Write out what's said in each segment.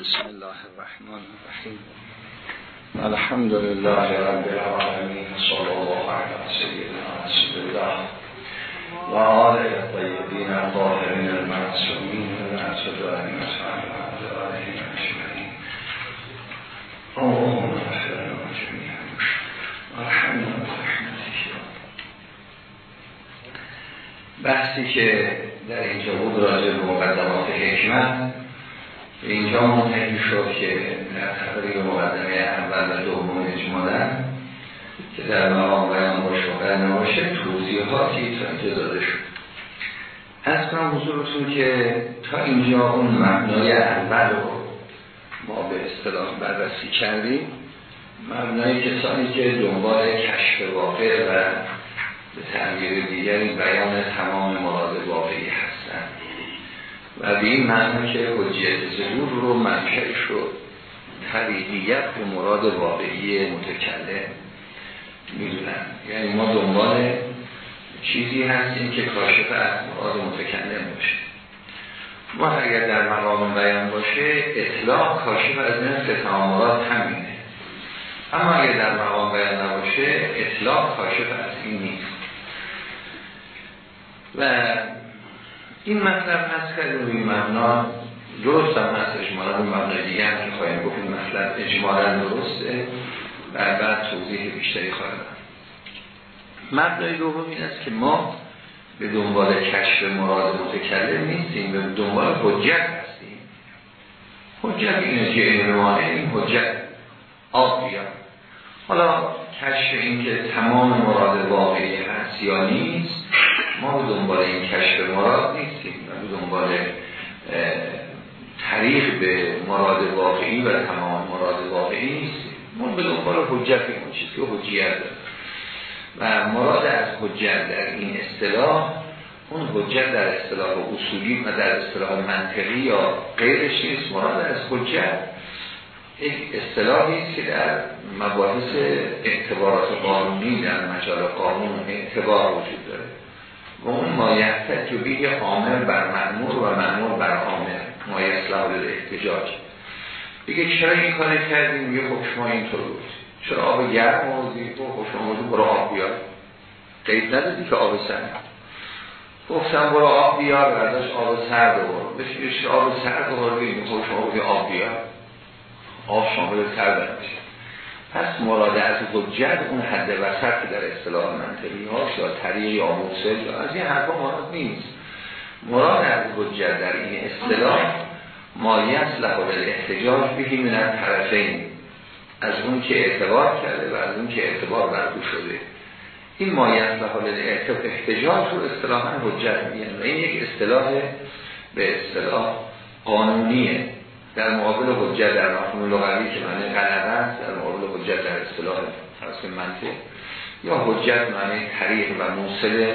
بسم الله الرحمن الرحیم الحمد لله رب العالمین صلی الله علی سیدنا رسول الله و آله الطیبین الطاهرین المعصومین العالمین اجمعین اللهم اغفر لنا جميعا وارحمنا برحمتك بحثی که در اینجا بود راجع به مقدمات حکمت. به اینجا منتهی شد که در تقریب مقدمه اول و دوم اجمالن که در مقام بیان باشه و نباشه توضیحاتی تا اینجا داده شد. از کنم حضورتون که تا اینجا اون مبنای اول رو ما به اصطلاح بررسی کردیم. مبنای کسانی که دنبال کشف واقع و به تعبیر دیگری بیان تمام مراد واقعی هستند و به این معنی که حجیت ظهور رو منشأش رو طریقیت به مراد واقعی متکلم. می‌دونن یعنی ما دنبال چیزی هستیم که کاشف از مراد متکلم باشه. ما اگر در مقام بیان باشه اطلاق کاشف از نفس تمام مراد همینه. اما اگر در مقام بیان نباشه اطلاق کاشف از این نیست. و این مطلب هست که روی مبنا درست هم هست اجمالا روی مبنای دیگه هم که گفت این مطلب اجمالا درسته و بعد توضیح بیشتری خواهیم مبنای دوم این است که ما به دنبال کشف مراد متکلم نیستیم به دنبال حجت هستیم. حجت اینه که این حجت آب بیان حالا کشف این که تمام مراد واقعی هست یا نیست ما به دنبال این کشف مراد نیستیم. ما به دنبال طریق به مراد واقعی و تمام مراد واقعی نیستیم. ما به دنبال حجت این چیزی که حجیت داره. و مراد از حجت در این اصطلاح اون حجت در اصطلاح اصولی و در اصطلاح منطقی یا غیرش نیست. مراد از حجت یک اصطلاحی که در مباحث اعتبارات قانونی در مجال قانون اعتبار وجود داره. و اون مایحتج بیه عامل بر معمور و معمور بر عامل مایصلح احتجاج. دیگه چرا این کار کردیم؟ یه خب شما اینطور بود. چرا آب گرم آوردی؟ تو خب شما بود برو آب بیار. قید ندادی که آب سرد گفتم برو آب بیار و ازش آب سرد رو بشیش آب سرد بگیم خب شما آب بیار. آب شامل سرد میشه پس مراد از حجت اون حد وسط در اصطلاح منطقی هاست یا طریق یا موسل یا از این حرفا مراد نیست. مراد از حجت در این اصطلاح مالیت لحاظ احتجاج بهی من طرفین. از اون که اعتبار کرده و از اون که اعتبار بردو شده. این مایت لحاظ احتجاج رو اصطلاحا حجت میگن. و این یک اصطلاح به اصطلاح قانونیه. در مقابل حجت در مفهوم لغوی که معنی غلبه است در مقابل حجت در اصطلاح فرض منطق یا حجت معنی طریق و موصل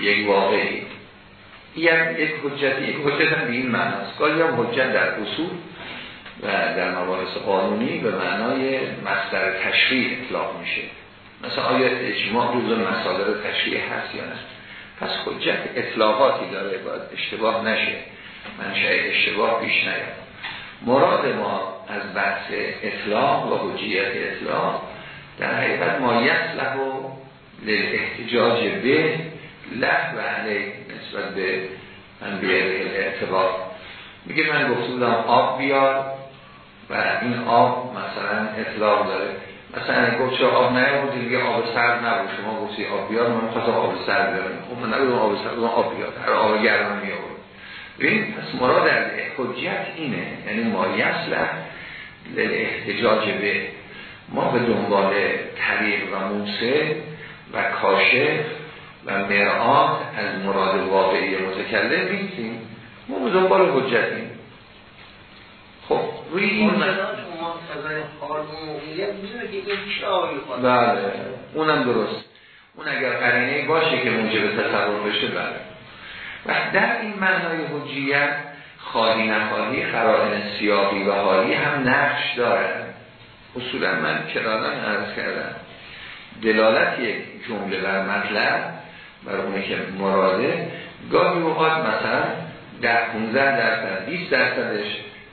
یک واقعی. یک حجت یک حجت هم به این معنی است. گاهی هم حجت در اصول و در مباحث قانونی به معنای مصدر تشریع اطلاق میشه. مثلا آیا اجماع روز مصادر تشریع هست یا نه؟ پس حجت اطلاقاتی داره باید اشتباه نشه. منشأ اشتباه پیش نیاد. مراد ما از بحث اطلاق و حجیت اطلاق در حقیقت ما یصلح و احتجاج به لح و علیه نسبت به من بیاره اعتبار میگه من گفته بودم آب بیار و این آب مثلا اطلاق داره. مثلا گفت چرا آب نیاوردی دیگه آب سرد نبود. شما گفتی آب بیار من خواستم آب سرد. بیارم خب من نبودم آب سرد آب بیار. هر آب گرم ببین پس مراد از حجت اینه یعنی ما یصلح احتجاج به ما به دنبال طریق و موسه و کاشف و مرآت از مراد واقعی متکلم نیستیم. ما به دنبال حجتیم. خب روی این بله اونم درست. اون اگر قرینه باشه که موجب تصور بشه بله. و در این معنای حجیت خواهی نخواهی قرائن سیاقی و حالی هم نقش دارن اصولا من کرارن عرض کردم. دلالت یک جمله بر مطلب بر اونه که مراده گاهی اوقات مثلا در 15 درصد 20 درصدش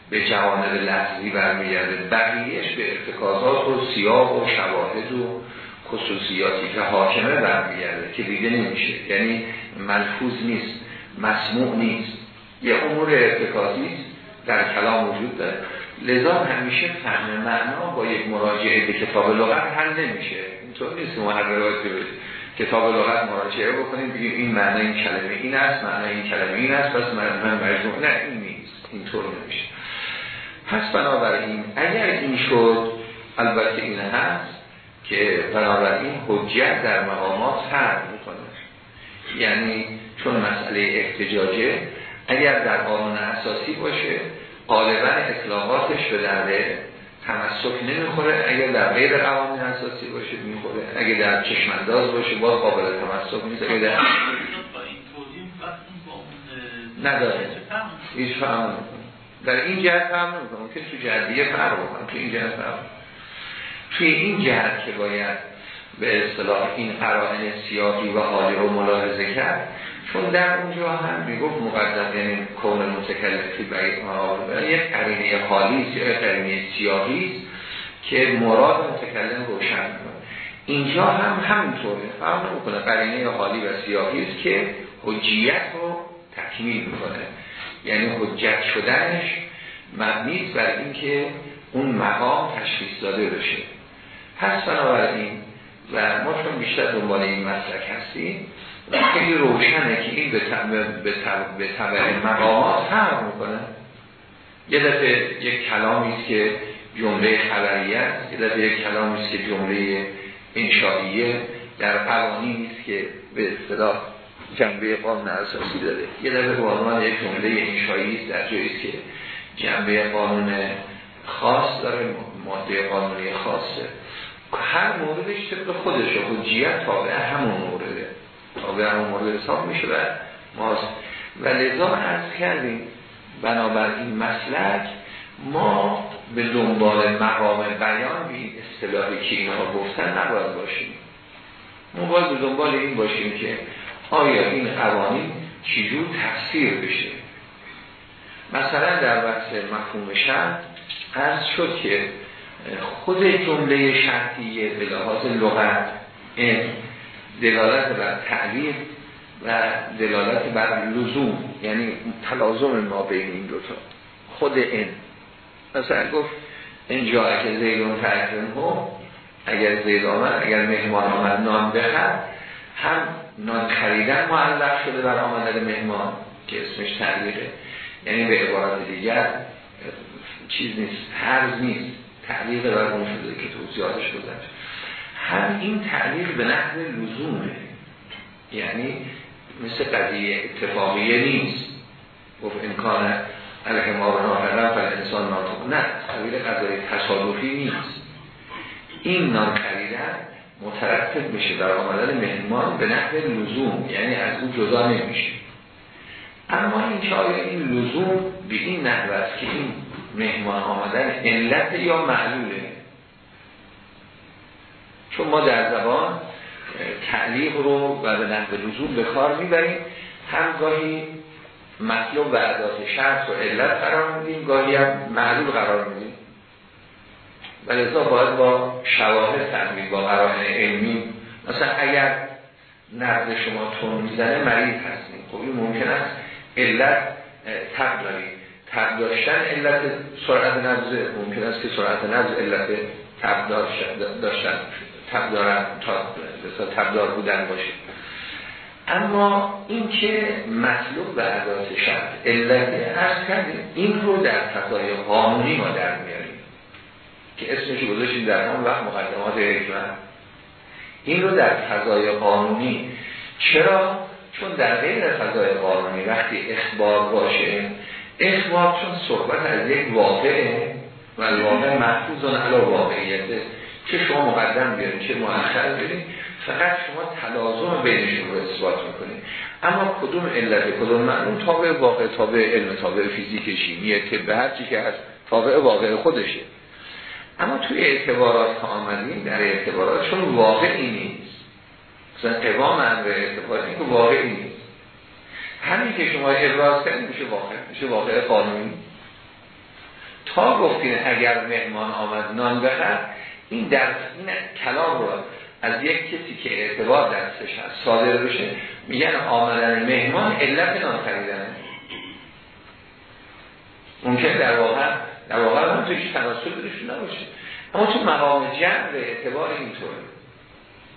به جوانب لحظی برمیگرده. بقیهش به ارتکازات و سیاه و شواهد و خصوصیاتی که حاکمه برمیگرده که دیگه نمیشه. یعنی ملفوظ نیست. مسموع نیست. یه امور ارتکازی در کلام وجود داره. لذا همیشه فهم معنا با یک مراجعه به کتاب لغت حل نمیشه. اینطور نیست ما هر روایتی کتاب لغت مراجعه بکنیم بگیم این معنی این کلمه این است معنی این کلمه این است پس من مجموع نه این نیست. اینطور نمیشه. پس بنابراین اگر این شد البته این هست که بنابراین حجت در مقامات فرق می‌کنه. یعنی چون مسئله احتجاجه اگر در قانون اساسی باشه غالبا اطلاقاتش به درده تمسک نمی‌خوره. اگر در غیر قوانین اساسی باشه می‌خوره. اگر در چشمنداز باشه با قابل تمسک نیست. اگر در نداره. هیچ فهم در این جهت فهم نمی‌کنه. ممکن تو جهت فرق بکنم تو این جهت فرق توی این جهت که باید به اصطلاح این قرائن سیاهی و حالی رو ملاحظه کرد چون در اونجا هم. می‌گفت مقدم یعنی کون متکلفی باید یک قرینه حالی یا قرینه سیاهی که مراد متکلم روشن اینجا هم همینطوره. فرق نمی‌کنه. قرینه حالی و سیاهی است که حجیت رو تکمیل می‌کنه. یعنی حجت شدنش مبنی بر اینکه اون مقام تشخیص داده بشه. پس بنابراین و ما چون بیشتر دنبال این مسلک هستیم خیلی روشنه که این به طبع مقامات فرق می‌کنه. یه دفعه یک کلامی است که جمله خبری است یه دفعه یک کلامی است که جمله انشائیه. در قوانین است که به اصطلاح جنبه قانون اساسی داره. یه دفعه به عنوان یک جمله انشایی است در جایی که جنبه قانون خاص داره ماده قانونی خاصه. هر موردش طبق خودش حجیت تابع همون مورده. تابع همون مورد حساب میشه و ماست. و لذا عرض کردیم بنابراین مسلک ما به دنبال مقام بیان به این اصطلاحی که اینها گفتن نباید باشیم. ما باید به دنبال این باشیم که آیا این قوانین چجور تفسیر بشه. مثلا در وقت مفهوم شرط عرض شد که خود جمله شرطیه به لحاظ لغت این دلالت بر تعلیق و دلالت بر لزوم یعنی تلازم ما بین این دوتا خود این. مثلا گفت اینجا که زیدون فرقن ها اگر زید آمد اگر مهمان آمد نام بخر هم نان خریدن معلق شده بر آمدن مهمان که اسمش تعلیقه. یعنی به عبارت دیگر چیز نیست هرز نیست. تعلیق بر اون شده که توضیحاتش گذشت هم این تعلیق به نحو لزومه. یعنی مثل قضیه اتفاقیه نیست. گفت امکان و ناهرم و انسان ناطق نه قبیل قضای تصادفی نیست. این نان خریدن مترتب میشه در آمدن مهمان به نحو لزوم. یعنی از او جدا نمیشه. اما این که این لزوم به این نحو است که این مهمان آمدن علت یا معلوله؟ چون ما در زبان تعلیق رو و به نحو لزوم به کار می‌بریم. هم گاهی مطلوب و عدات شرط و علت قرار میدیم گاهی هم معلول قرار میدیم. و لذا باید با شواهد تعمیل با قرار علمی. مثلا اگر نرد شما تون می‌زنه مریض هستیم. خب این ممکن است علت تب دارید تب داشتن علت سرعت نبض ممکن است که سرعت نبض علت تب داشتن تب دارن تا تبدار بودن باشه. اما این که مطلوب و عدات شرط علت ارز کردیم این رو در تقای قانونی ما در میاریم. که اسمش گذاشتیم در هم وقت مقدمات حکمت. این رو در فضای قانونی چرا؟ چون در غیر فضای قانونی وقتی اخبار باشه اخبار چون صحبت از یک واقعه و واقع محفوظ علا واقعیته که شما مقدم بیارید چه مؤخر بیارید فقط شما تلازم بینشون رو اثبات می‌کنید اما کدوم علت کدوم معلوم تابع واقع تابع علم تابع فیزیک شیمی طب هر چی که هست تابع واقع خودشه. اما توی اعتبارات که آمدیم در اعتبارات چون واقعی نیست. مثلا قوام اعتباری که واقعی نیست. همین که شما ابراز کردید میشه واقع میشه واقع قانونی. تا گفتین اگر مهمان آمد نان بخر این در این کلام رو از یک کسی که اعتبار دستش هست صادر بشه میگن آمدن مهمان علت نان خریدنه ممکن در واقع در واقع هم تویش تناسل درشون نباشه. اما تو مقام جمع به اعتبار اینطوره.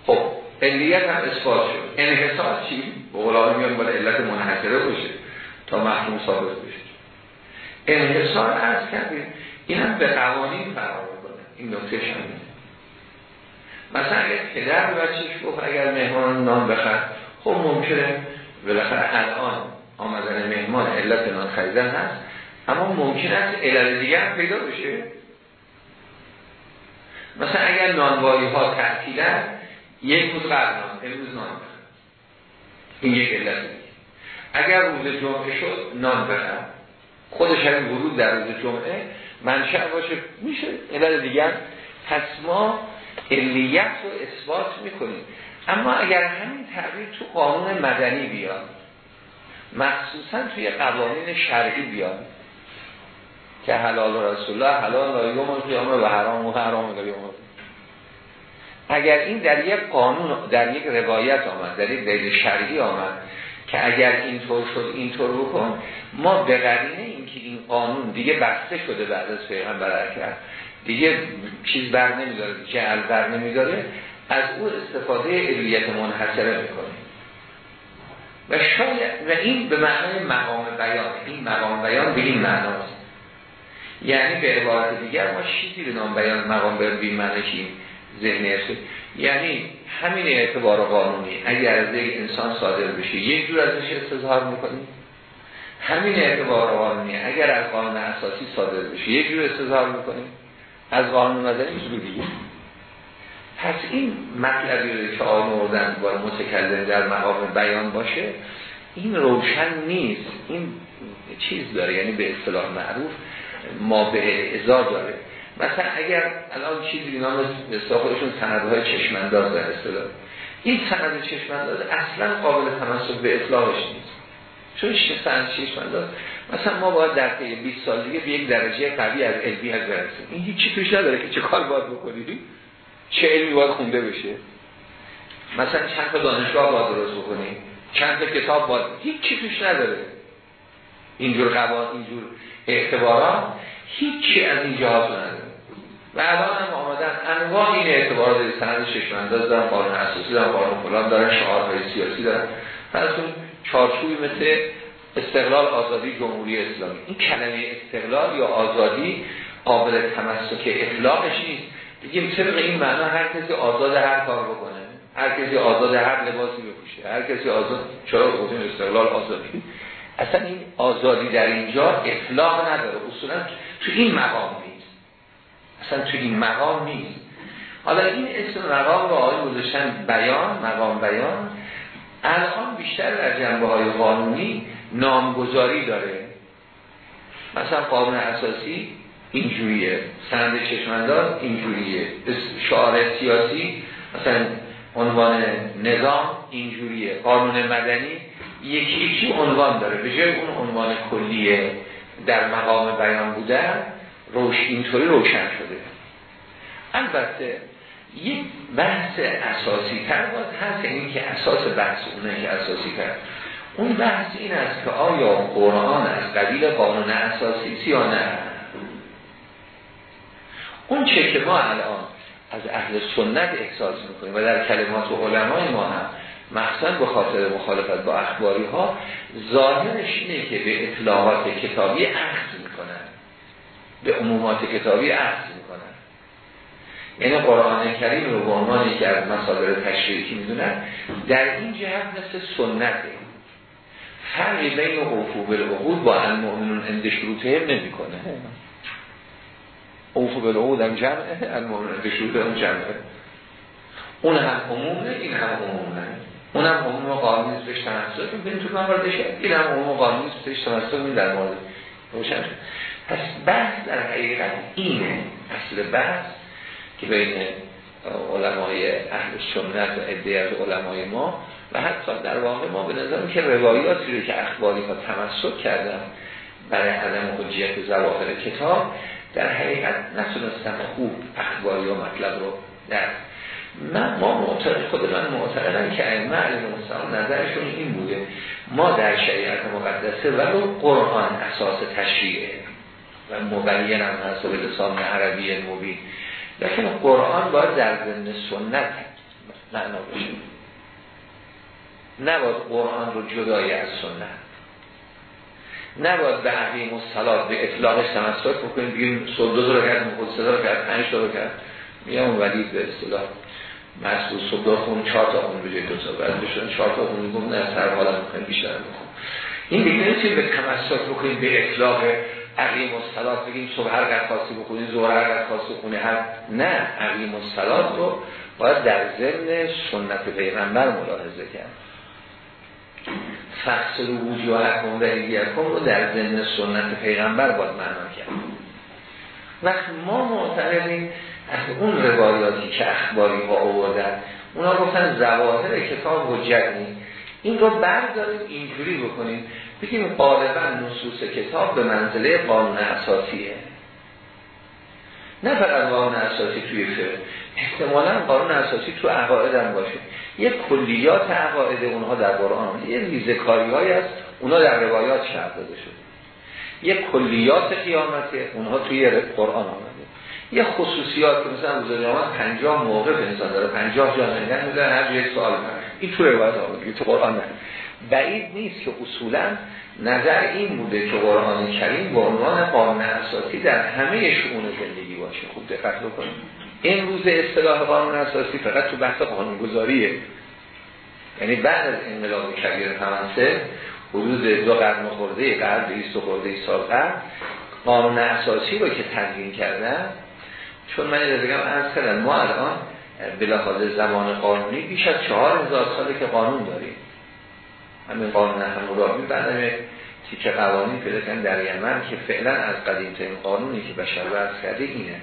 خب. علیت هم اثبات شد. انحصار چی؟ به قول میان باید علت منحصره باشه تا محکوم ثابت بشه. انحصار از کردیم. این هم به قوانین فرار کنه. این نکته مثلا اگر پدر به بچهش گفت اگر مهمان نام بخر خب ممکنه بالاخره الان آمدن مهمان علت نان خریدن هست اما ممکن است علت دیگر پیدا بشه. مثلا اگر نانوایی ها تعطیلن یک روز قبل امروز نان بخر این یک علت اگر روز جمعه شد نان بخر خودش همین ورود در روز جمعه منشأ باشه. میشه علت دیگر پس ما علیت رو اثبات می‌کنیم. اما اگر همین تعبیر تو قانون مدنی بیاد مخصوصا توی قوانین شرعی بیاد که حلال رسول الله حلال را یوم القیامه و حرام و حرام یوم اگر این در یک قانون در یک روایت آمد در یک دلیل شرعی آمد که اگر اینطور شد اینطور بکن ما به قرینه اینکه این قانون دیگه بسته شده بعد از پیغمبر کرد دیگه چیز بر نمیداره جعل بر نمیداره از او استفاده علیت منحصره می‌کنه و شاید و این به معنای مقام بیان این مقام بیان به این معناست یعنی به عبارت دیگر ما چیزی به نام بیان مقام بیان به معنی است یعنی همین اعتبار قانونی. اگر از یک انسان صادر بشه یک جور ازش استظهار می‌کنیم همین اعتبار قانونی. اگر از قانون اساسی صادر بشه یک جور استظهار می‌کنیم از قانون مدنی میشه دیگه. پس این مطلبی رو که آموردن با متکلم در مقام بیان باشه این روشن نیست. این چیز داره یعنی به اصطلاح معروف ما به ازا داره. مثلا اگر الان چیزی نام خودشون سندهای چشمنداز در اصطلاح. این سند چشمنداز اصلا قابل تمسک به اطلاقش نیست. چون سند چشمنداز مثلا ما باید در طی 20 سال دیگه به یک درجه قوی از علمی از برسیم این هیچ چی توش نداره که چه کار باید بکنید چه علمی باید خونده بشه؟ مثلا چند تا دانشگاه باید درست بکنیم چند تا کتاب باید؟ هیچ توش نداره. اینجور قوان اینجور اعتبارات هیچی از این جهات نداره. و الان هم آمدن. انواع این اعتبارات سند ششمنداز دارن قانون اساسی دارن قانون فلان دارن شعارهای سیاسی دارن. اون چارچوبی مثل استقلال آزادی جمهوری اسلامی. این کلمه استقلال یا آزادی قابل تمسک اطلاقش نیست. بگیم طبق این معنا هر کسی آزاد هر کار بکنه. هر کسی آزاد هر لباسی بپوشه. هر کسی آزاد چرا گفتیم استقلال آزادی؟ اصلا این آزادی در اینجا اطلاق نداره. اصولا تو این مقام نیست. اصلا تو این مقام نیست. حالا این اسم مقام رو آقای گذاشتن بیان مقام بیان الان بیشتر در جنبه های قانونی نامگذاری داره. مثلا قانون اساسی اینجوریه سند چشمنداز اینجوریه شعار سیاسی مثلا عنوان نظام اینجوریه قانون مدنی یکی یکی عنوان داره. به جای اون عنوان کلیه در مقام بیان بودن روش اینطوری روشن شده. البته یک بحث اساسی تر باید هست این که اساس بحث اونه که اساسی تر اون بحث این است که آیا قرآن از قبیل قانون اساسی یا نه؟ اون چه که ما الان از اهل سنت احساس می‌کنیم و در کلمات و علمای ما هم مخصوصا به خاطر مخالفت با اخباری ها ظاهرش اینه که به اطلاعات کتابی می‌کنن به عمومات کتابی عهد می‌کنن یعنی قرآن کریم رو به عنوان که از مصادر تشریکی می‌دونن در این جهت مثل سنته فرقی بین اوفو بالعقود با المؤمنون اند شروطه نمی‌کنه. اوفو بالعقود هم جمعه المؤمنون اند شروطه هم جمعه. اون هم عمومه این هم عمومه. اون هم عموم قانونی است بهش تناسب ببین تو مواردش این هم عموم قانونی است بهش تناسب در مورد. روشن پس بحث در حقیقت اینه. اصل بحث که بین علمای اهل سنت و عده از علمای ما و حتی در واقع ما به نظرم که روایاتی رو که اخباری ها تمسک کردن برای عدم حجیت زواهر کتاب در حقیقت نتونستن خوب اخباری و مطلب رو در من ما معتقد خود من معتقدم که ائمه علیهم السلام نظرشون این بوده. ما در شریعت مقدسه ولو قرآن اساس تشریعه. و مبین هم هست به لسان عربی مبین. لیکن قرآن باید در ضمن سنت معنا بشه نباید قرآن رو جدای از سنت. نباید به عقیم و سلات به اطلاقش تمسک بکنیم بگیم دو رو کرد مخود سه رو کرد پنج رو کرد میگم ولید به اصطلاح. محصول صبح خون چهار تا خون به دو تا. بعد بشون چهار تا خون میگم نه سر حالا می‌کنیم بیشتر می‌کنم این دیگه نمی‌تونیم به تمسک بکنیم به اطلاق عقیم و سلات بگیم صبح هر قد خاصی بکنیم زور هر قد خاصی خونه هر نه عقیم و سلات رو باید در ضمن سنت پیغمبر ملاحظه کرد. فقص رو وجوه حکم و حکم رو در ضمن سنت پیغمبر باید معنا کرد. وقت ما معتقدیم از اون روایاتی که اخباری ها آوردن اونا گفتن زواهر کتاب حجت این رو برداریم اینجوری بکنیم بگیم غالبا نصوص کتاب به منزله قانون اساسیه. نه فقط قانون اساسی توی فقه احتمالا قانون اساسی تو عقاید هم باشه. یه کلیات عقاید اونها در قرآن یه ریزه کاری های هست اونها در روایات شرط داده شده. یه کلیات قیامته اونها توی قرآن آمده. یه خصوصیات که مثلا روز قیامت 50 موقع انسان داره 50 جا می‌ذارن هر یک سوال من این تو روایت آمده تو قرآن نه بعید نیست که اصولا نظر این بوده که قرآن کریم به عنوان قانون اساسی در همه شؤون زندگی باشه. خوب دقت بکنید. این روز اصطلاح قانون اساسی فقط تو بحث قانونگذاریه. یعنی بعد از انقلاب کبیر فرانسه حدود دو قرن خورده قرن 200 خورده سال قبل قانون اساسی رو که تدوین کردن چون من بگم از کردم ما الان بلاخاز زمان قانونی بیش از چهار هزار ساله که قانون داریم. همین قانون همورابی بعد همه تیکه قوانین پیدا در یمن که فعلا از قدیم ترین قانونی که بشر وضع کرده اینه.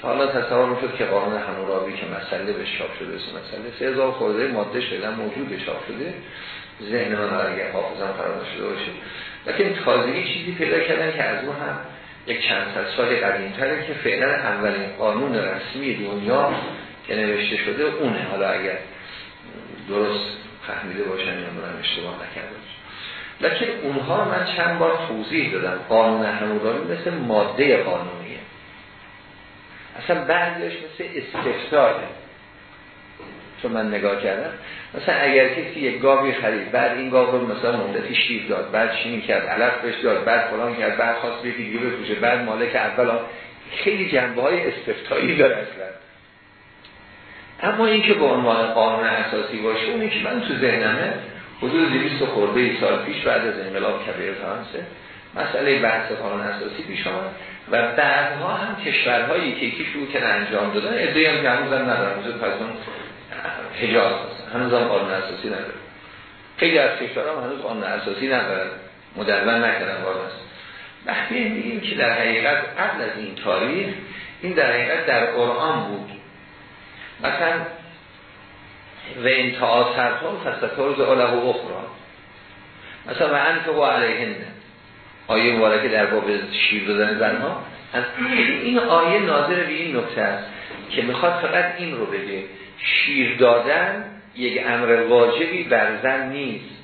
تا حالا تصور شد که قانون همورابی که مسئله به چاپ شده است مسئله سه هزار خورده ماده شده موجود چاپ شده ذهن من اگر حافظم قرار نشده باشه. لیکن تازگی چیزی پیدا کردن که از اون هم یک چند صد سال قدیم تره که فعلا اولین قانون رسمی دنیا که نوشته شده اونه. حالا اگر درست فهمیده باشن یا من اشتباه نکرده لیکن اونها من چند بار توضیح دادم. قانون هموداری مثل ماده قانونیه. اصلا بعدش مثل استفتاره چون من نگاه کردم. مثلا اگر کسی یک گاوی خرید بعد این گاو رو مثلا مدتی شیر داد بعد چینی کرد علف بهش داد بعد فلان کرد بعد خواست یکی دیگه بفروشه بعد مالک اولا خیلی جنبه های استفتایی داره اصلا. اما این که به عنوان قانون اساسی باشه اونی که من تو ذهنمه. حدود 200 خورده ای سال پیش بعد از انقلاب کبیر فرانسه مسئله بحث قانون اساسی پیش آمد. و بعدها هم کشورهایی که یکی شروع که انجام دادن ادعی هم که هنوز هم ندارن حضور پس اون حجاز هستن هنوز هم قانون اساسی ندارن خیلی از کشورها هنوز قانون اساسی ندارن. مدربن نکردن است وقتی میگیم که در حقیقت قبل از این تاریخ این در حقیقت در قرآن بود. مثلا و این تعاصرتون فستطرز عله و اخرى مثلا و انت و علیهن. آیه مبارکه در باب شیر دادن زنها. این آیه ناظر به این نکته است که می‌خواد فقط این رو بگه. شیر دادن یک امر واجبی بر زن نیست.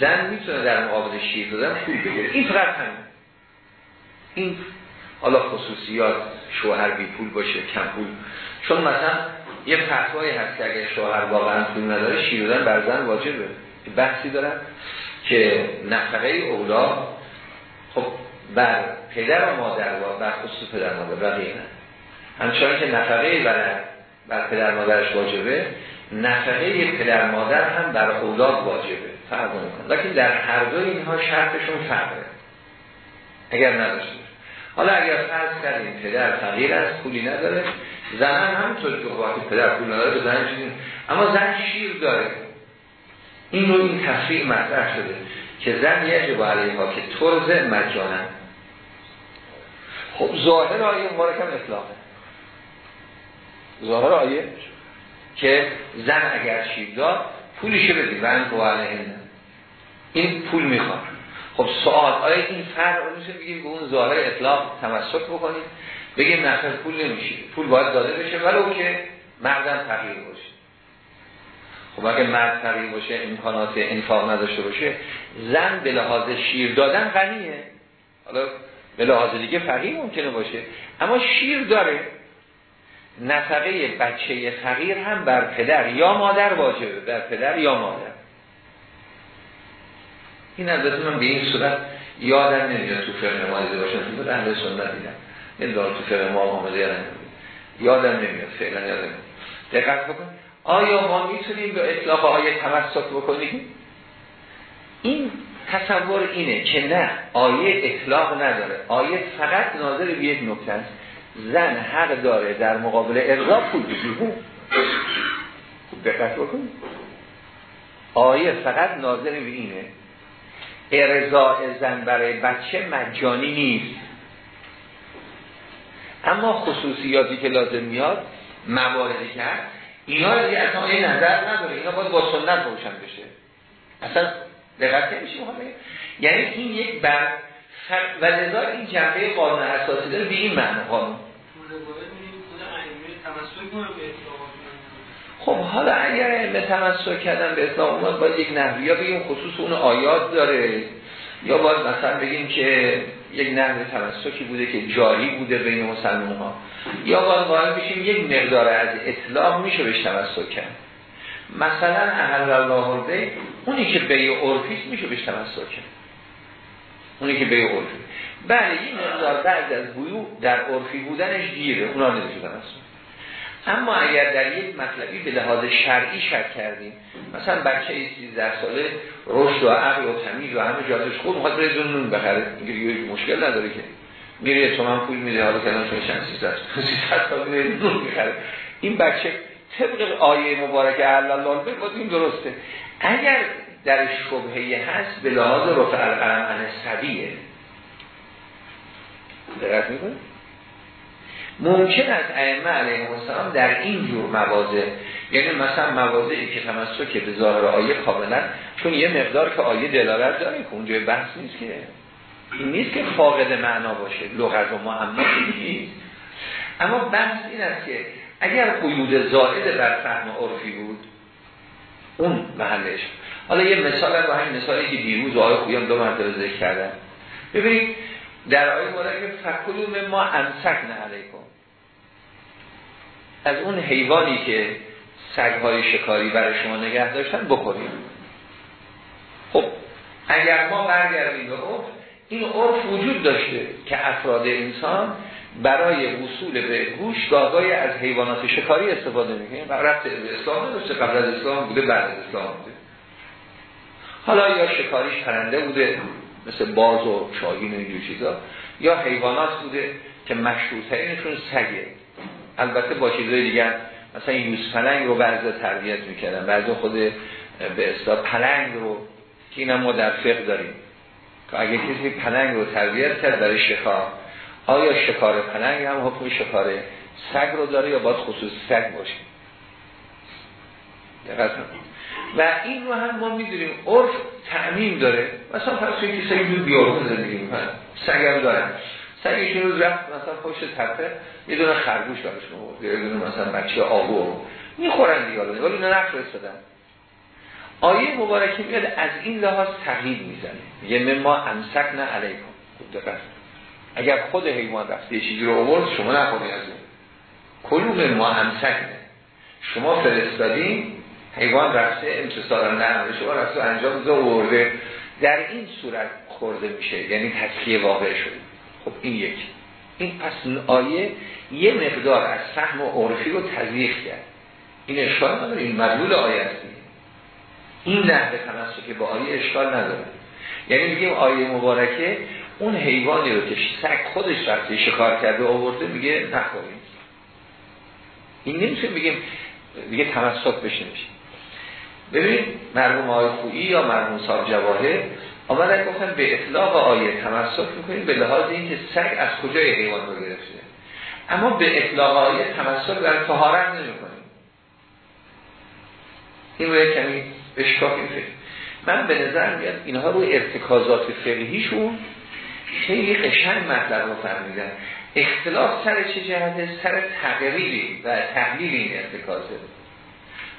زن می‌تونه در مقابل شیر دادن پول بگیره این فقط همین. این حالا خصوصیات. شوهر بی پول باشه کم پول. چون مثلا یه فتوایی هست که اگر شوهر واقعا پول نداره شیر دادن بر زن واجبه بحثی دارن که نفقه اولاد خب بر پدر و مادر و بر خصوص پدر مادر بقیه همچنان که نفقه بر, بر پدر مادرش واجبه نفقه پدر مادر هم بر اولاد واجبه. فرق نمی‌کنه. لیکن در هر دو اینها شرطشون فرقه. اگر نداشته حالا اگر فرض کردیم پدر فقیر است پولی نداره. زن هم همینطور که وقتی پدر پول نداره به زن اما زن شیر داره. این رو این تفریع مطرح شده که زن یجب علیه ها که طرز مجانن خب ظاهر آیه مبارک هم اطلاقه. ظاهر آیه که زن اگر شیر داد پولشو بدی. ون این پول می‌خواد. خب سوال آیا این فرق رو میشه؟ بگیم به اون ظاهر اطلاق تمسک بکنیم. بگیم نفر پول نمیشه. پول باید داده بشه ولو که مردم تغییر باشه. خب اگه مرد تغییر باشه امکانات انفاق نداشته باشه زن به لحاظ شیر دادن غنیه. حالا به لحاظ دیگه فقیر ممکنه باشه. اما شیر داره. نفقه بچه فقیر هم بر پدر یا مادر واجبه بر پدر یا مادر. این البته من به این صورت یادم نمیاد تو فقه مالیده باشم. تو اهل سنت دیدم. نمیدار تو فقه ما آمده یا یادم نمیاد فعلا یادم نمیاد. دقت بکن. آیا ما می‌تونیم به اطلاق آیه تمسک بکنیم؟ این تصور اینه که نه آیه اطلاق نداره. آیه فقط ناظر به یک نکته است. زن حق داره در مقابل ارضا پول بگیره. خوب دقت بکن. آیه فقط ناظر به اینه ارضاء زن برای بچه مجانی نیست. اما خصوصیاتی که لازم میاد مواردی کرد اینا دیگه اصلا یه نظر نداره. اینا باید با سنت روشن بشه. اصلا دقت نمیشه یعنی این یک بر و لذا این جنبه قانون اساسی داره به این معنی قانون. خب حالا اگر علم تمسک کردن به اسلام اومد باید یک نحوی یا بگیم خصوص اون آیات داره یا باید مثلا بگیم که یک نحوی تمسکی بوده که جاری بوده بین مسلمان ها یا باید باید بشیم یک مقدار از اطلاق میشه بهش تمسک کرد. مثلا اهل الله البی اونی که به عرفی میشه بهش تمسک کرد. اونی که به عرفی. بله این مقدار بعد از بیو در عرفی بودنش گیره اونا نمیشه تمسک اما اگر در یک مطلبی به لحاظ شرعی شک کردیم مثلا بچه 13 ساله رشد و عقل و تمیز و همه جادش خوب می‌خواد بره دون نون بخره. میگه مشکل نداره که. میره تو من پول میده حالا کلان چون چند 300 سال میره نون می‌خره. این بچه طبق آیه مبارک الله باید این درسته. اگر در شبهه هست به لحاظ رفع القلم عن سبیه. دقت ممکن است ائمه علیهم السلام در این جور مواضع یعنی مثلا مواضعی که تمسک به ظاهر آیه کاملا چون یه مقدار که آیه دلالت داره که اونجا بحث نیست که این نیست که فاقد معنا باشه لغت و معنا نیست. اما بحث این است که اگر قیود زائد بر فهم عرفی بود اون محلش. حالا یه مثال با همین مثالی که دیروز آیه خویان دو مرتبه ذکر کردن. ببینید در آیه مورد فکلوم ما انسکن علیکم. از اون حیوانی که سگهای شکاری برای شما نگه داشتن بخوریم. خب اگر ما برگردیم به عرف این عرف وجود داشته که افراد انسان برای وصول به گوش گاهگاهی از حیوانات شکاری استفاده می‌کنیم. رفت به اسلام نداشته قبل از اسلام بوده بعد از اسلام بوده. حالا یا شکاریش پرنده بوده. مثل باز و شاهین و اینجور چیزا. یا حیوانات بوده که مشهورترینشون سگه. البته با چیزای دیگر مثلا یوز پلنگ رو بعضی تربیت می‌کردن. بعضی خود به اصطلاح پلنگ رو که اینم ما در فقه داریم. که اگه کسی پلنگ رو تربیت کرد برای شکار آیا شکار پلنگ هم حکم شکار سگ رو داره یا باید خصوص سگ باشه؟ دقیقا و این رو هم ما می‌دونیم عرف تعمیم داره. مثلا فرض کنید که سگ دو بیارون زندگی می‌کنن سگ هم دارن سگشون روز رفت مثلا پشت تپه یه دونه خرگوش براشون آورد یه دونه مثلا بچه آبو می‌خورن دیگه ولی اینا نفرستادن. آیه مبارکه میاد از این لحاظ تغییر می‌زنه. میگه ما امسک نه علیکم. خوب دقت. اگر خود حیوان رفته چیزی رو آورد شما نخورید از اون. کلوم ما امسک شما فرستادین حیوان رفته امتصال نه شما رفته انجام آورده در این صورت خورده میشه یعنی تسکیه واقع شده. خب این یک. این پس آیه یه مقدار از فهم و عرفی رو تضییق کرد. این اشکال نداره این مدلول آیه است. این نحوه که با آیه اشکال نداره. یعنی میگیم آیه مبارکه اون حیوانی رو که سگ خودش رفته شکار کرده آورده میگه نخوریم. این نمیشه بگیم دیگه تمسک بشه میشه ببینید مرحوم آیه خویی یا مرحوم صاحب جواهر آمدن گفتن به اطلاق آیه تمسک می‌کنیم به لحاظ اینکه سگ از کجای حیوان رو گرفته. اما به اطلاق آیه تمثل در طهارت نمی کنیم این رو کمی فکر من به نظر میاد اینها رو ارتکازات فقهیشون خیلی قشنگ مطلب رو فهمیدن. اختلاف سر چه جهده سر تقریبی و تحلیل این ارتکازه.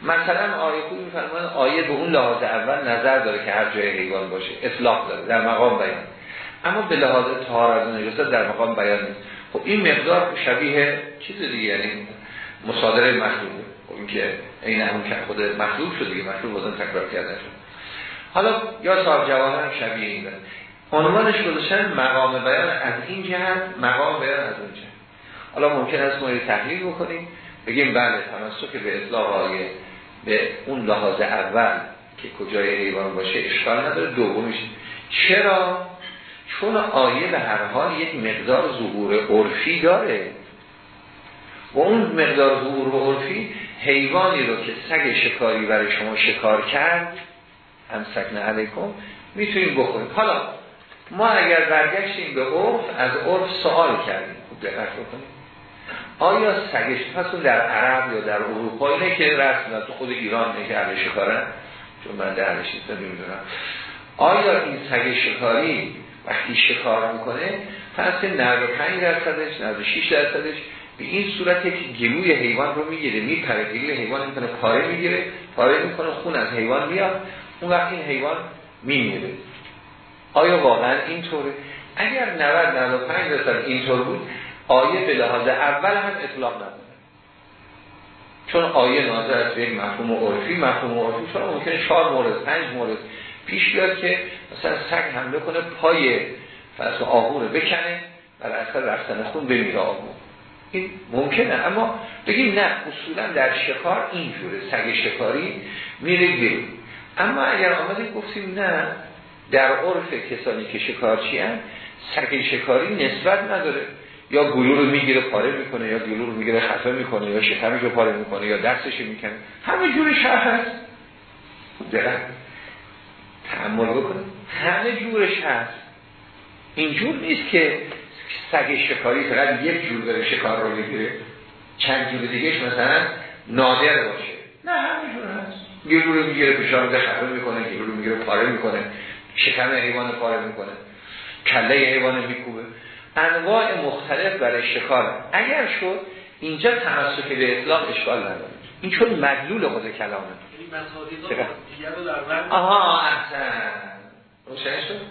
مثلا آیه خوب میفرمان آیه به اون لحاظ اول نظر داره که هر جای حیوان باشه اطلاق داره در مقام بیان. اما به لحاظ طهارت نجاست در مقام بیان نیست. خب این مقدار شبیه چیز دیگه یعنی مصادره مخلوقه. خب این که این همون که خود مخلوق شد دیگه مخلوق بازن تکرار کرده شد حالا یا صاحب جواهر هم شبیه این داره. عنوانش گذاشتن مقام بیان از این جهت مقام بیان از اون جهت. حالا ممکن است ما تحلیل بکنیم بگیم بله تمسک به اطلاق آیه به اون لحاظ اول که کجای حیوان باشه اشکال نداره دومیش. چرا؟ چون آیه به هر حال یک مقدار ظهور عرفی داره. و اون مقدار ظهور و عرفی حیوانی رو که سگ شکاری برای شما شکار کرد هم سکنه علیکم می‌تونیم بخوریم. حالا ما اگر برگشتیم به عرف از عرف سوال کردیم. خوب دقت بکنیم. آیا سگش پس در عرب یا در اروپا اینه که رسم تو خود ایران نه که شکارن چون من در نیستم نمی‌دونم. آیا این سگ شکاری وقتی شکار می‌کنه پس 95 درصدش 96 درصدش به این صورته که گلوی حیوان رو می‌گیره میپره. گلوی حیوان می‌کنه پاره می‌گیره پاره می‌کنه خون از حیوان میاد. اون وقت این حیوان میمیره. آیا واقعا اینطوره؟ اگر 90 95 درصد اینطور بود آیه به لحاظ اول هم اطلاق نداره. چون آیه ناظر از به مفهوم عرفی مفهوم عرفی چون ممکنه چهار مورد پنج مورد پیش بیاد که مثلا سگ حمله کنه پای فرض آهو بکنه و اثر رفتن خون بمیره آهو. این ممکنه اما بگیم نه اصولا در شکار اینجوره سگ شکاری میره گیرو اما اگر آمده گفتیم نه در عرف کسانی که شکارچی سگ شکاری نسبت نداره. یا گلو رو می‌گیره پاره می‌کنه یا گلو رو می‌گیره خفه می‌کنه یا شکمش رو پاره می‌کنه یا دستش می‌کنه. همه جور شهر هست. دقیق تحمل بکنه. همه جورش هست اینجور نیست که سگ شکاری فقط یک جور داره شکار رو بگیره چند جور دیگهش مثلا نادر باشه. نه همه جور هست. گلو رو می‌گیره پشان ده خفه می‌کنه گلو رو می‌گیره پاره می‌کنه. شکم حیوان پاره می‌کنه. کله حیوان میکوبه. انواع مختلف برای شکار. اگر شد اینجا تمسک به اطلاق اشکال نداره. این چون مدلول خود کلامه. آها احسن. روشن شد.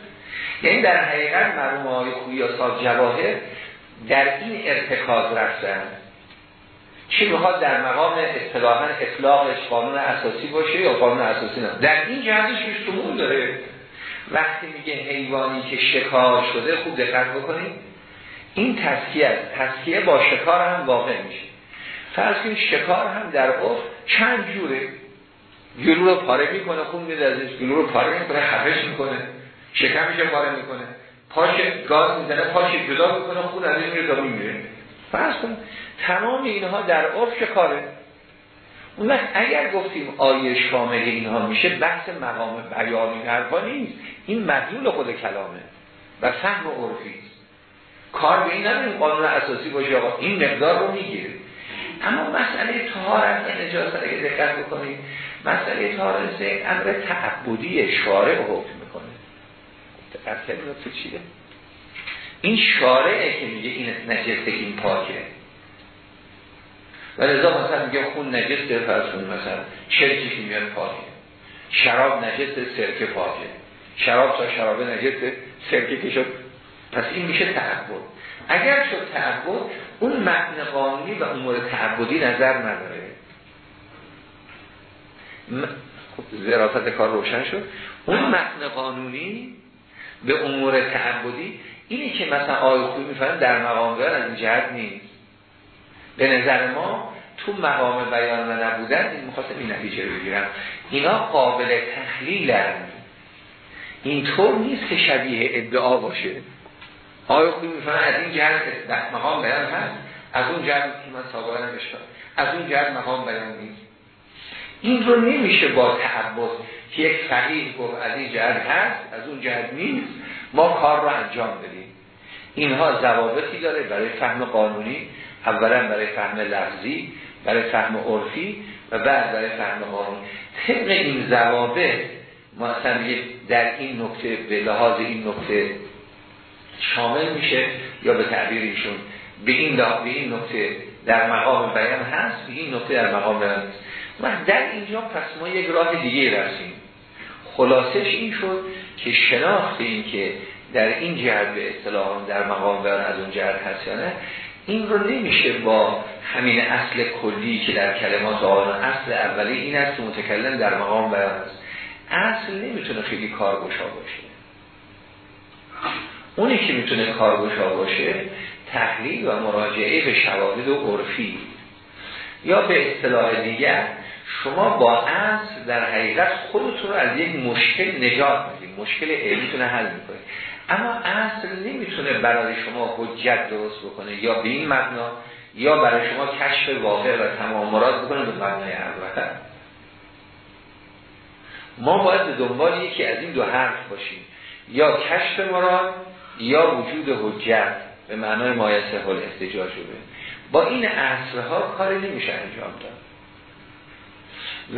یعنی در حقیقت مرموم های خوی یا سال جواهر در این ارتکاز رفتن. چی می‌خواد؟ در مقام اصطلاحا اطلاقش قانون اساسی باشه یا قانون اساسی نه؟ در این جهتش شمول داره وقتی میگه حیوانی که شکار شده خوب دقت بکنید. این تسکیه است. تسکیه با شکار هم واقع میشه. فرض کنید شکار هم در عرف چند جوره. گلو رو پاره می‌کنه خون میده ازش گلو رو پاره می‌کنه خفش می‌کنه شکمش پاره می‌کنه. پاش گاز می‌زنه پاش جدا می‌کنه خون از این میره تا میمیره فرض کنید تمام اینها در عرف شکاره. اون وقت اگر گفتیم آیه شامل اینها میشه بحث مقام بیانی نیست. این مدلول خود کلامه و فهم عرفی کار به این نداریم قانون اساسی باشه آقا. این مقدار رو می‌گیره اما مسئله تهارت و نجاست. اگه دقت بکنید مسئله تهارت امر تعبدی شارع حکم می‌کنه. تو چیه؟ این شارعه که میگه این نجسه این پاکه. و لذا مثلا میگه خون نجسه فرض کنید مثلا چرکی که میاد پاکه. شراب نجسه سرکه پاکه. شراب تا شراب نجسه سرکه که شد پس این میشه تعبد. اگر شد تعبد اون متن قانونی و امور تعبدی نظر نداره. خب زراست کار روشن شد. اون متن قانونی به امور تعبدی اینی که مثلا آیه خوبی در مقام بیان از این جهت نیست. به نظر ما تو مقام بیان و نبودن این مخواستم این نتیجه رو بگیرم اینا قابل تحلیلن اینطور نیست که شبیه ادعا باشه. آیا خوبی می‌فهمن از این جهت مقام بیان هست. از اون جهت که من سابقا از اون جهت مقام بیان نیست. این رو نمیشه با تعبد که یک فقیه گفت از این جهت هست. از اون جهت نیست. ما کار رو انجام بدیم. اینها ضوابطی داره برای فهم قانونی اولا برای فهم لفظی برای فهم عرفی و بعد برای فهم قانون طبق این ضوابط مثلا در این نکته به لحاظ این نکته شامل میشه یا به تعبیر ایشون. به این به این نکته در مقام بیان هست به این نکته در مقام بیان هست و در اینجا پس ما یک راه دیگه رسیم خلاصش این شد که شناخت این که در این جهت به اصطلاح در مقام بیان از اون جهت هست یا نه این رو نمیشه با همین اصل کلی که در کلمات آن اصل اولی این است که متکلم در مقام بیان است اصل نمی‌تونه خیلی کارگشا باشه. اونی که می‌تونه کارگشا باشه تحلیل و مراجعه به شواهد و عرفی. یا به اصطلاح دیگر شما با اصل در حقیقت خودتون رو از یک مشکل نجات می‌دید. مشکل علمیتون حل می‌کنید اما اصل نمی‌تونه برای شما حجت درست بکنه یا به این مبنا یا برای شما کشف واقع و تمام مراد بکنه به مبنای اول ما باید دنبال یکی از این دو حرف باشیم. یا کشف مراد یا وجود حجت به معنای مایسه حال استجاج شده. با این اصلها کاری نمیشه انجام داد.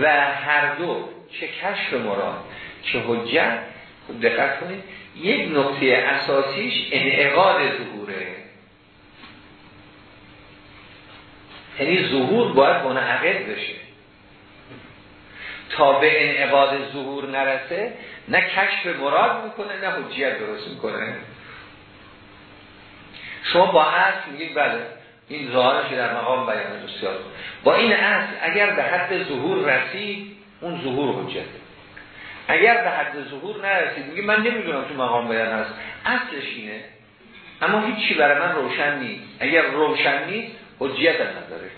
و هر دو چه کشف مراد چه حجت خوب دقت کنید یک نقطه اساسیش انعقاد ظهوره. یعنی ظهور باید منعقد بشه. تا به انعقاد ظهور نرسه نه کشف مراد می‌کنه نه حجیت درست می‌کنه. شما با اصل میگید بله این ظاهرش در مقام بیان بسیار با این اصل اگر به حد ظهور رسید اون ظهور حجته اگر به حد ظهور نرسید میگه من نمی‌دونم تو مقام بیان هست. اصلش اینه اما هیچی برای من روشن نیست. اگر روشن نیست حجیت نداره.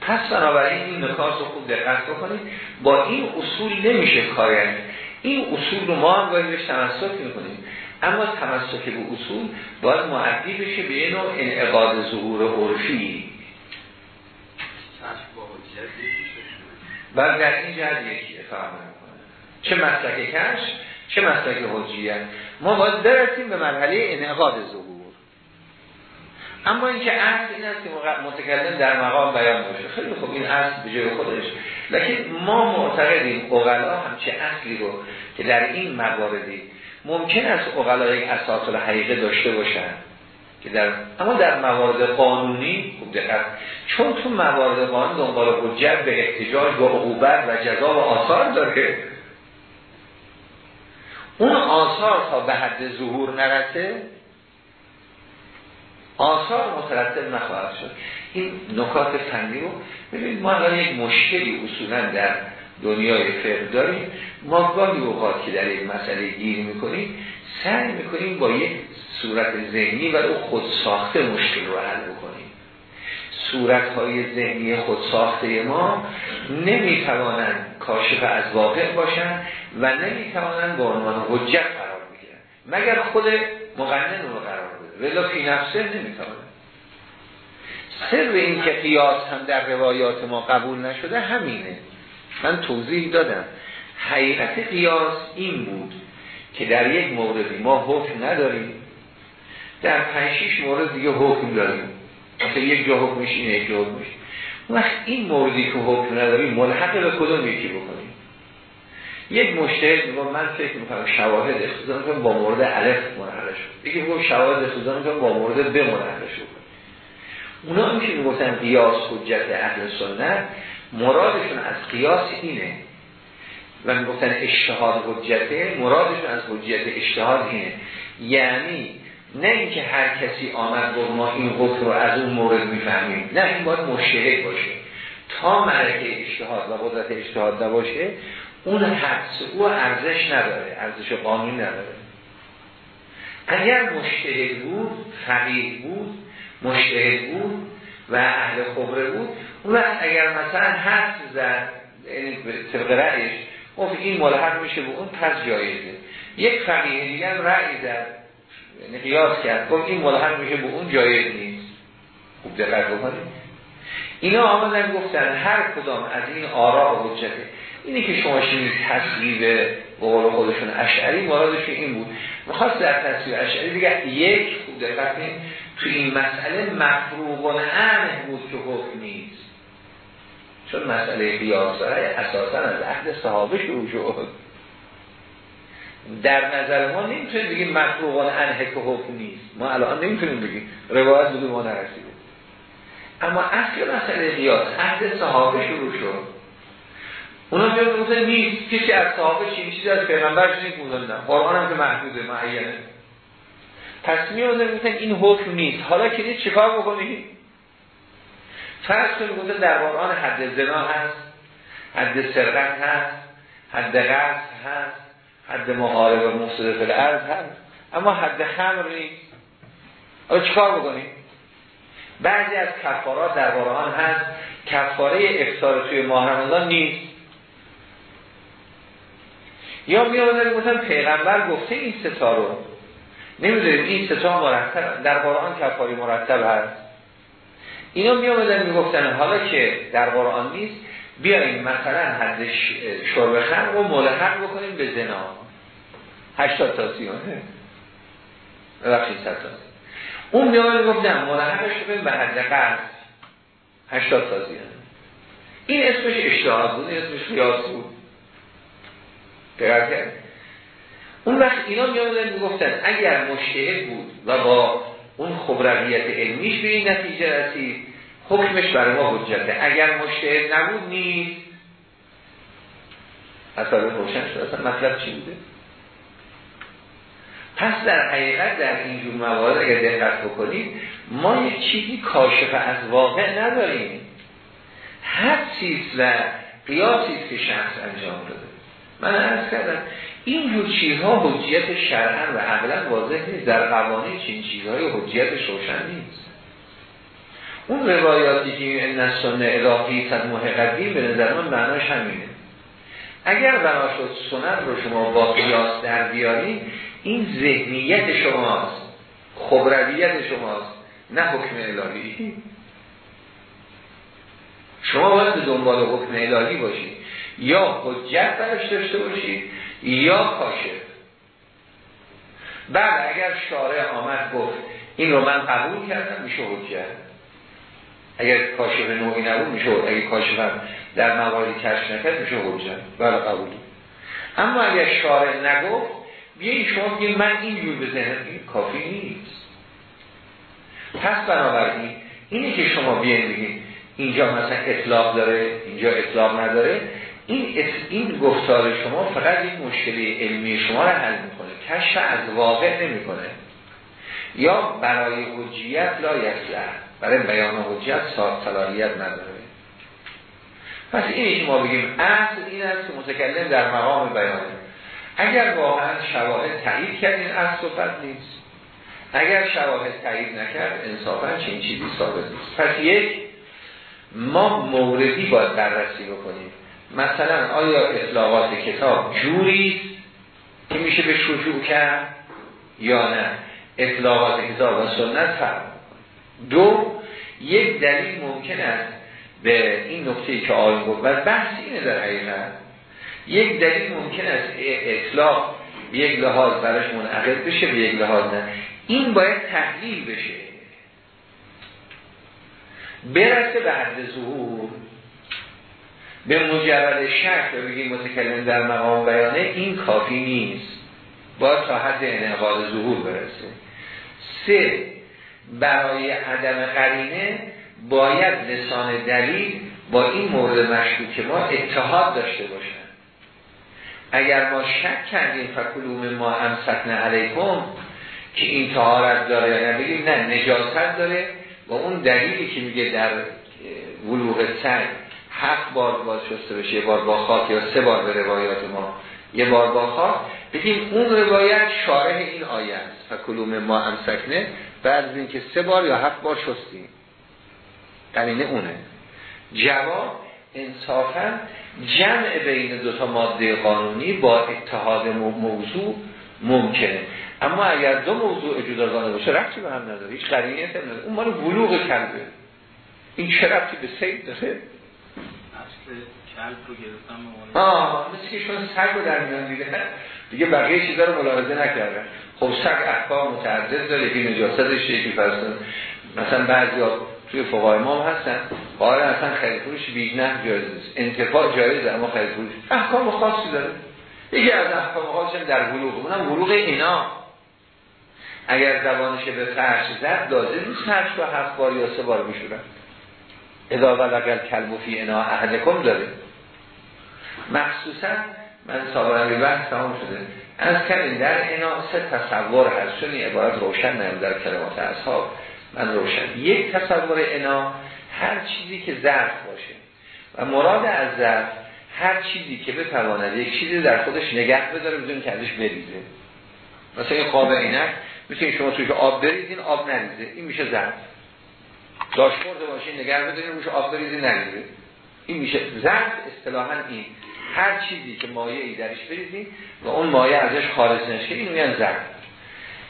پس بنابراین این نکات رو خوب دقت بکنید. با این اصول نمیشه کاری این اصول رو ما هم باید بهش تمسک می‌کنیم. اما تمسک به اصول باید معدی بشه به نوع انعقاد ظهور عرفی. بله در این جهت یکیه می‌کنه چه مسلک کش چه مسلک حجیت. ما باید برسیم به مرحله انعقاد ظهور. اما اینکه اصل این است که متکلم در مقام بیان باشه خیلی خوب این اصل به جای خودش. لیکن ما معتقدیم اغلا همچه اصلی رو که در این مواردی ممکن است اغلا یک اساس حقیقه داشته باشن که در اما در موارد قانونی خوب دقت. چون تو موارد قانون دنبال حجت به احتجاج با عقوبت و جزا و آثار داره. اون آثار تا به حد ظهور نرسه آثار مترتب نخواهد شد. این نکات فنی رو ببینید ما الان یک مشکلی اصولا در دنیای فقه داریم. ما گاهی اوقات که در یک مسئله گیر می‌کنیم سعی می‌کنیم با یک صورت ذهنی و او خود ساخته مشکل رو حل بکنیم. صورت های ذهنی خود ساخته ما نمی‌توانند کاشف از واقع باشن و نمی‌توانند با عنوان حجت قرار بگیرن. مگر خود مقنن رو قرار بده. ولی فی نفسه نمی‌توانند. سر این که قیاس هم در روایات ما قبول نشده همینه. من توضیح دادم. حقیقت قیاس این بود که در یک موردی ما حکم نداریم. در پنج مورد دیگه حکم داریم. مثلا یک جا حکمش اینه یک جا حکمش وقت این موردی که حکم نداریم ملحق به کدوم یکی بکنیم؟ یک مشتهد میگم من فکر می‌کنم شواهد اختصار با مورد الف منحله شد. یکی میگم شواهد اختصار می‌کنم با مورد ب منحله شد. اونا هم که می‌گفتن قیاس حجت اهل سنت مرادشون از قیاس اینه. و می‌گفتن اشتهاد حجته مرادشون از حجت اشتهاد اینه. یعنی نه اینکه هر کسی آمد با ما این حکم رو از اون مورد می‌فهمیم. نه این باید مشهد باشه. تا ملکه اشتهاد و قدرت اشتهاد نباشه اون حدس او ارزش نداره ارزش قانونی نداره. اگر مشتهد بود فقیه بود مشتهد بود و اهل خبره بود اون اگر مثلا حدس زد یعنی طبق رأیش گفت این ملحق میشه به اون پس جایزه. یک فقیه دیگه هم رأی زد یعنی قیاس کرد گفت این ملحق میشه به اون جایز نیست. خوب دقت بکنید. اینا آمدن گفتن هر کدام از این آراء و حجته. اینی که شما شنید تصویب به قول خودشون اشعری مرادش این بود. می‌خواست در تصویر اشعری دیگه یک خوب دقت تو این مسئله مفروغ عنه بود که حکم نیست. چون مسئله قیاس اساسا از عهد صحابه شروع شد. در نظر ما نمی‌تونیم بگیم مفروغ عنه که حکم نیست. ما الان نمی‌تونیم بگیم. روایت بوده ما نرسیده. اما اصل مسئله قیاس عهد صحابه شروع شد. اونا میاد گفتن نیست. کسی از صحابه چیزی چیزی از پیغمبر چیزی نه قرآن هم که محدوده معینه. پس میاد گفتن این حکم نیست. حالا که چیکار بکنی؟ فرض کنید گفتن در قرآن حد زنا هست حد سرقت هست حد قصد هست حد محارب و مفسد فی الارض هست. اما حد خمر نیست. حالا چیکار بکنیم؟ بعضی از کفارات در قرآن هست کفاره افطار توی ماه نیست. یا میاد گفتن پیغمبر گفته این ستا رو. نمی‌دونیم این ستا مرتب در قرآن کفاری مرتب هست. اینا می آمدن می‌گفتن حالا که در قرآن نیست بیاییم مثلا حد شرب خم رو ملحق بکنیم به زنا. 80 تا سیانه. ببخشید 100 تا اون می آمدن گفتن ملحقش کنیم به حد قرض. 80 تا سیانه. این اسمش اشتهاد بود این اسمش قیاس بود. کرد. اون وقت اینا می می‌گفتن اگر مشتهد بود و با اون خبرویت علمیش به این نتیجه رسید. حکمش برای ما حجته. اگر مشتهد نبود نیست. اصلا روشن شد. اصلا مطلب چی بوده؟ پس در حقیقت در اینجور موارد اگر دقت بکنید ما یک چیزی کاشف از واقع نداریم. هر چیز و قیاسی که شخص انجام داده. من عرض کردم اینجور چیزها حجیت شرعن و عقلا واضح نیست. در قوانین چین چیزهای حجیت روشن نیست. اون روایاتی که این سنه اضافی صد محققی به نظر من معناش همینه. اگر بنا شد سنن رو شما با قیاس در بیارید این ذهنیت شماست خبرویت شماست نه حکم الهی. شما باید دنبال حکم الهی باشید. یا حجت برش داشته باشید یا کاشف بعد اگر شارع آمد گفت این رو من قبول کردم میشه حجت اگر کاشف نوعی نبود میشه اگر کاشفم در مواردی کشف نکرد میشه حجت بله قبول. اما اگر شارع نگفت بیایی شما بگید من اینجور بزنم این کافی نیست. پس بنابراین اینی که شما بیاین بگید اینجا مثلا اطلاق داره اینجا اطلاق نداره این این گفتار شما فقط این مشکلی علمی شما رو حل می‌کنه کشف از واقع نمی‌کنه. یا برای حجیت لا یصلح برای بیان حجیت صلاحیت نداره. پس این ما بگیم اصل این است که متکلم در مقام بیانه اگر واقعا شواهد تایید کرد این اصل صفت نیست. اگر شواهد تایید نکرد انصافا چنین چیزی ثابت نیست. پس یک ما موردی باید بررسی بکنیم. مثلا آیا اطلاقات کتاب جوری که میشه به شجوع کرد یا نه؟ اطلاقات کتاب و سنت فرق دو یک دلیل ممکن است به این نکته که آیون گفت و بحث اینه در حقیقت. یک دلیل ممکن است اطلاق یک لحاظ برش منعقد بشه به یک لحاظ نه. این باید تحلیل بشه. برسه به حد ظهور. به مجرد و بگیم متکلم در مقام بیانه این کافی نیست. باید تا حد انعقاد ظهور برسه. سه برای عدم قرینه باید لسان دلیل با این مورد مشکوک ما اتحاد داشته باشن. اگر ما شک کردیم فکلوم ما هم سکن علیکم که این تهارت داره یا بگیم نه نجاست داره و اون دلیلی که میگه در ولوغ سنگ هفت بار باز شسته بشه یه بار با خاک یا سه بار به روایات ما. یه بار با خاک. بگیم اون روایت شارح این آیه است. فکلوم ما هم سکنه بعد از اینکه سه بار یا هفت بار شستیم. قرینه اونه. جواب انصافا جمع بین دوتا ماده قانونی با اتحاد موضوع ممکنه. اما اگر دو موضوع جداگانه باشه رفتی به هم نداره. هیچ قرینه نداره. اون مال ولوغ کلبه. این چه رفتی به سید داره؟ کلب رو گرفتم آه مثل که شما سگ رو در میان دیگه دیگه بقیه چیزا رو ملاحظه نکردن خب سگ احکام متعدد داره که نجاستش یکی فرستن مثلا بعضی ها توی فقای ما هستن. قائل اصلا خرید فروش بیگنه جایز نیست. انتفاع جایزه اما خرید فروش احکام خاصی داره. یکی از احکام خاصی در بلوغ اونم بلوغ اینا. اگر زبانش به فرش زد لازم نیست فرش رو هفت بار یا سه بار میشورن. اذا ولقل کلب فی انا احدکم داره مخصوصا من سابقا بحث تمام شده. از کمی در اینا سه تصور هست. چون این عبارت روشن نمیم در کلمات اصحاب. من روشن. یک تصور اینا هر چیزی که ظرف باشه. و مراد از ظرف هر چیزی که بتواند یک چیزی در خودش نگه بداره بدون که ازش بریزه. مثلا این قاب عینک می‌تونید شما توش آب بریزین آب نریزه. این میشه ظرف. داشت خورده باشه نگه بدارین روش آب نریزه این میشه ظرف اصطلاحا این. هر چیزی که مایه ای درش بریزین و اون مایه ازش خارج نشه این میان ظرف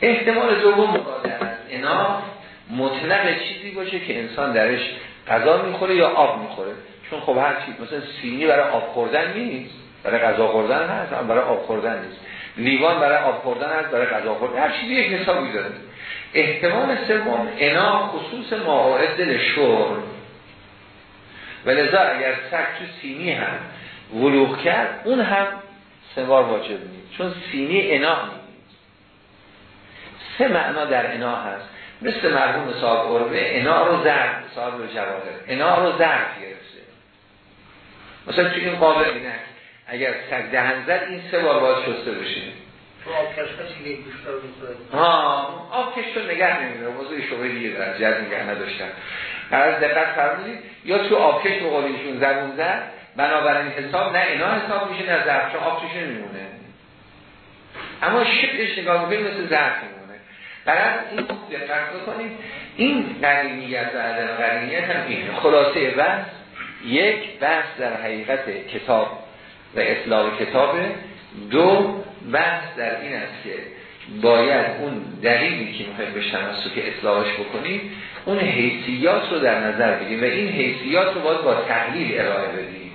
احتمال دوم مراد از اینا مطلق چیزی باشه که انسان درش غذا می‌خوره یا آب می‌خوره. چون خب هر چیز مثلا سینی برای آب خوردن نیست برای غذا خوردن هست برای آب خوردن نیست. لیوان برای آب خوردن هست برای غذا خوردن هر چیزی یک حسابی داره. احتمال سوم انا خصوص دل شور. و لذا اگر سک تو سینی هم ولوغ کرد اون هم سوار واجب نیست. چون سینی انا نیست. سه معنا در انا هست. مثل مرحوم صاحب قربه انا رو زرد صاحب جواهر. انا رو زرد گرفته. مثلا توی این قابل اینه اگر سگ دهن زد این سه بار باید شسته بشه. ها آب کشتو نگه نمیده موضوع شبه دیگه در جد نگه نداشتن. از دقت فرمودید یا تو آبکش به قولیشون زبون زد بنابراین حساب نه اینا حساب میشه نه ظرف چون آب توش نمیمونه. اما شکلش نگاه بکنید مثل ظرف میمونه. برای این دقت بکنید. این قرینیت و عدم قرینیت هم اینه. خلاصه بحث یک بحث در حقیقت کتاب و اطلاق کتابه دو بحث در این است که باید اون دلیلی که می‌خوایم به که اطلاقش بکنیم اون حیثیات رو در نظر بگیم و این حیثیات رو باید با تحلیل ارائه بدیم.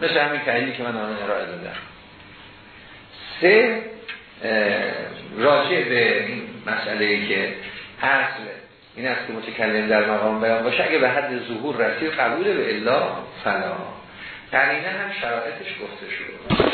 مثل همین تحلیلی که من آن ارائه دادم. سه راجع به این مسئله که اصل این است که متکلم در مقام بیان باشه. اگه به حد ظهور رسید قبول به الا فلا. قرینه هم شرایطش گفته شده.